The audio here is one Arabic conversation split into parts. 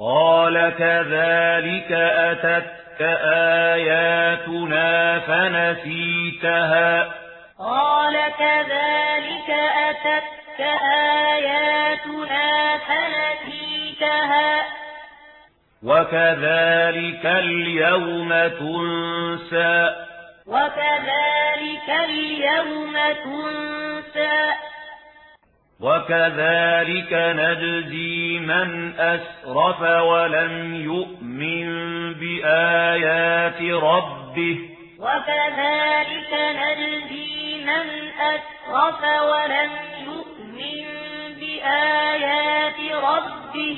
قال كذلك أتتك آياتنا فنسيتها. قال كذلك أتتك آياتنا فنسيتها. وكذلك اليوم تنسى. وكذلك اليوم تنسى. وَكَذَلِكَ نَجْزِي مَنْ أَسْرَفَ وَلَمْ يُؤْمِنْ بِآيَاتِ رَبِّهِ وَكَذَلِكَ نَجْزِي مَنْ أَسْرَفَ وَلَمْ يُؤْمِنْ بِآيَاتِ رَبِّهِ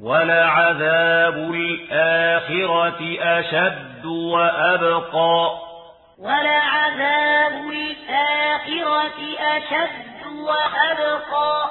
وَلَعَذَابُ الْآخِرَةِ أَشَدُّ وَأَبْقَى وَلَعَذَابُ الْآخِرَةِ أَشَدُّ وأبقى.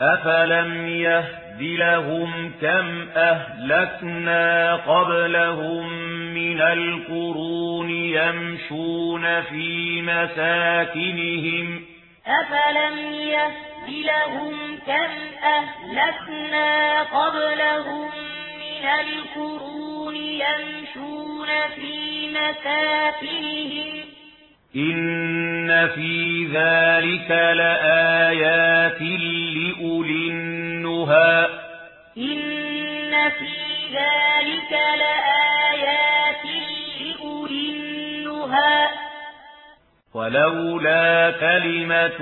أفلم يهد لهم كم أهلكنا قبلهم من القرون يمشون في مساكنهم أفلم يهد لهم كم أهلكنا قبلهم من القرون يمشون في مساكنهم إن في ذلك لآيات لأولي النهى إن في ذلك لآيات لأولي النهى ولولا كلمة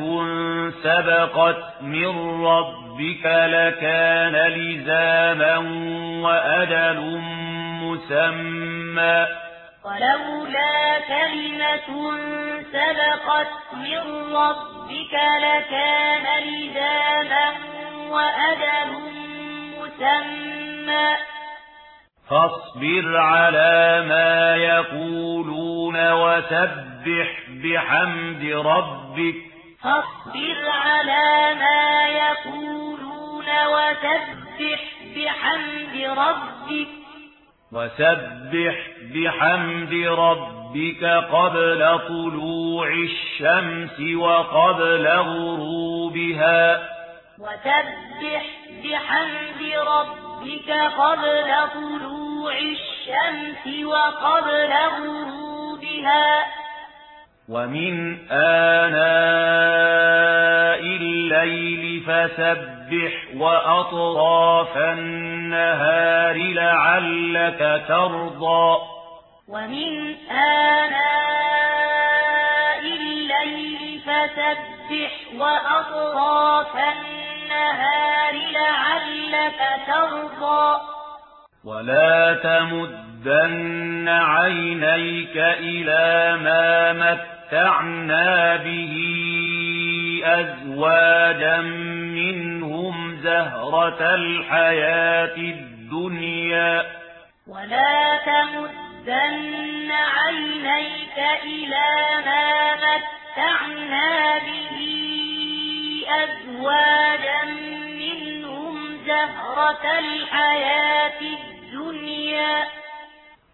سبقت من ربك لكان لزاما وأدل مسمى ولولا كلمة سبقت من ربك لكان لزاما وأدل مسمى. فاصبر على ما يقولون وسبح بحمد ربك. فاصبر على ما يقولون وسبح بحمد ربك. وسبح بحمد ربك قبل طلوع الشمس وقبل غروبها. وسبح بحمد ربك قبل طلوع الشمس وقبل غروبها. ومن آناء الليل فسبح فسبح وأطراف النهار لعلك ترضى. ومن آناء الليل فسبح وأطراف النهار لعلك ترضى. ولا تمدن عينيك إلى ما متعنا به أزواجا منهم زهرة الحياة الدنيا. ولا تمدن عينيك إلى ما متعنا به أزواجا منهم زهرة الحياة الدنيا.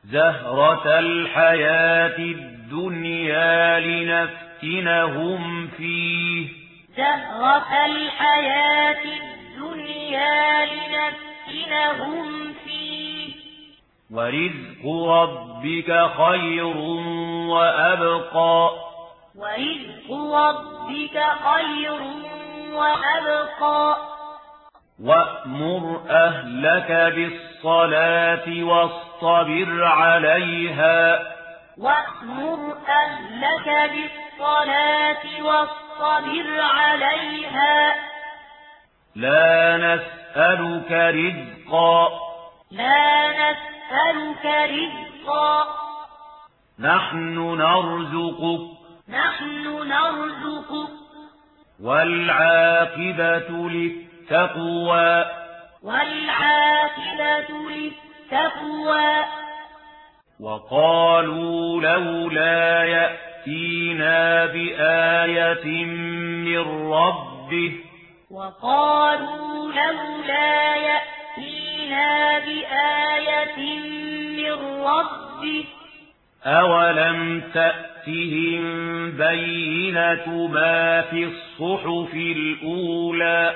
زهرة الحياة الدنيا لنفسك لنفتنهم فِيهِ. زَهْرَةَ الْحَيَاةِ الدُّنْيَا لِنَفْتِنَهُمْ فِيهِ. وَرِزْقُ رَبِّكَ خَيْرٌ وَأَبْقَى. وَرِزْقُ رَبِّكَ خَيْرٌ وَأَبْقَى. وَأْمُرْ أَهْلَكَ بِالصَّلَاةِ وَاصْطَبِرْ عَلَيْهَا. وأمر أهلك بالصلاة واصطبر عليها لا نسألك رزقا لا نسألك رزقا نحن نرزقك نحن نرزقك والعاقبة للتقوى والعاقبة للتقوى وقالوا لولا يأتينا بآية من ربه. وقالوا لولا يأتينا بآية من ربه. أولم تأتهم بينة ما في الصحف الأولى؟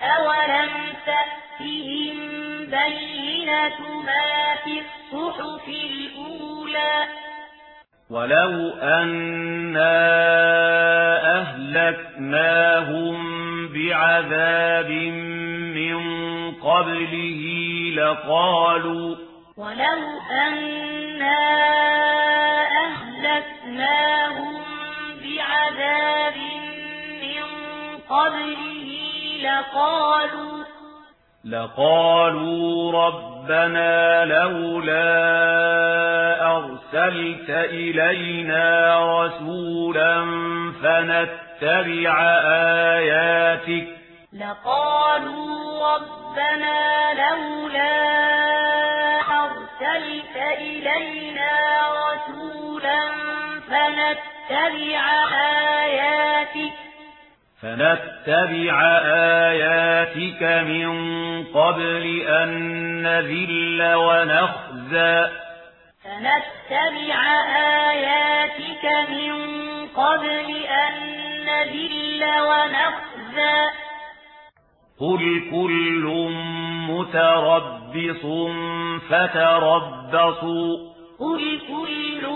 أولم تأتهم البينة ما في الصحف الأولى. ولو أنا أهلكناهم بعذاب من قبله لقالوا ولو أنا أهلكناهم بعذاب من قبله لقالوا لقالوا ربنا لولا أرسلت إلينا رسولا فنتبع آياتك لقالوا ربنا لولا أرسلت إلينا رسولا فنتبع آياتك فنتبع آياتك من قبل أن نذل ونخزى فنتبع آياتك من قبل أن نذل ونخزى قل كل متربص فتربصوا قل كل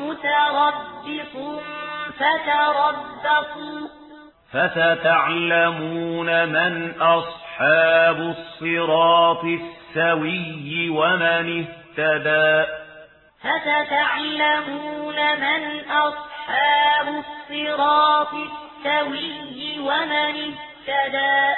متربص فتربصوا فستعلمون من أصحاب الصراط السوي ومن اهتدى فستعلمون من أصحاب الصراط السوي ومن اهتدى